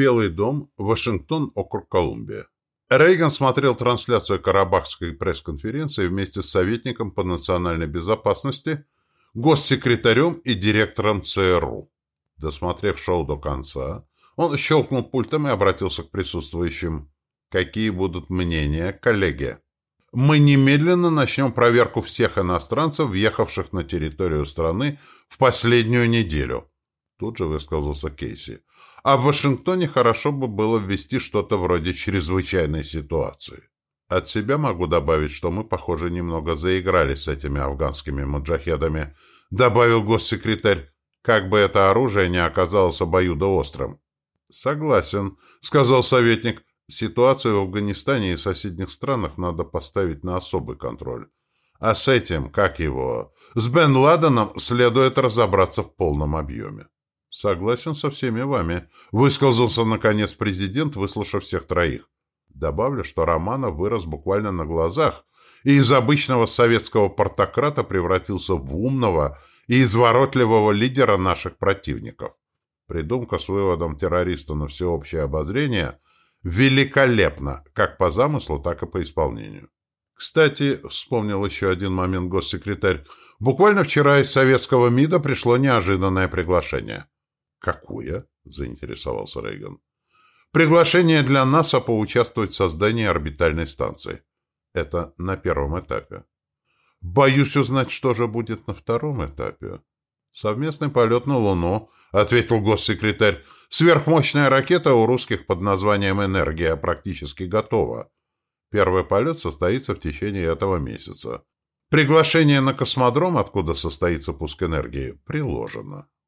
Белый дом, Вашингтон, округ Колумбия. Рейган смотрел трансляцию Карабахской пресс-конференции вместе с советником по национальной безопасности, госсекретарем и директором ЦРУ. Досмотрев шоу до конца, он щелкнул пультом и обратился к присутствующим. «Какие будут мнения, коллеги?» «Мы немедленно начнем проверку всех иностранцев, въехавших на территорию страны в последнюю неделю», тут же высказался Кейси. «А в Вашингтоне хорошо бы было ввести что-то вроде чрезвычайной ситуации». От себя могу добавить, что мы, похоже, немного заигрались с этими афганскими маджахедами, добавил госсекретарь, как бы это оружие не оказалось обоюдоострым. Согласен, сказал советник. Ситуацию в Афганистане и соседних странах надо поставить на особый контроль. А с этим, как его, с Бен Ладеном следует разобраться в полном объеме. Согласен со всеми вами, высказался наконец президент, выслушав всех троих. Добавлю, что Романов вырос буквально на глазах и из обычного советского портократа превратился в умного и изворотливого лидера наших противников. Придумка с выводом террориста на всеобщее обозрение великолепна, как по замыслу, так и по исполнению. Кстати, вспомнил еще один момент госсекретарь, буквально вчера из советского МИДа пришло неожиданное приглашение. «Какое?» — заинтересовался Рейган. «Приглашение для НАСА поучаствовать в создании орбитальной станции. Это на первом этапе. Боюсь узнать, что же будет на втором этапе. «Совместный полет на Луну», — ответил госсекретарь. «Сверхмощная ракета у русских под названием «Энергия» практически готова. Первый полет состоится в течение этого месяца. Приглашение на космодром, откуда состоится пуск энергии, приложено».